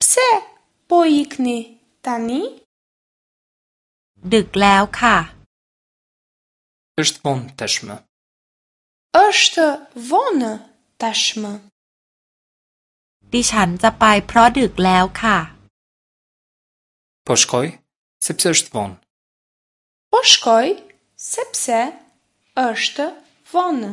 Pse po ikni tani? Dëk leo kha. Është vonë tashmë. Është vonë tashmë. Di çan xha paj pro dëk leo kha. Po shkoj, sepse është vonë. Po shkoj, sepse është vonë.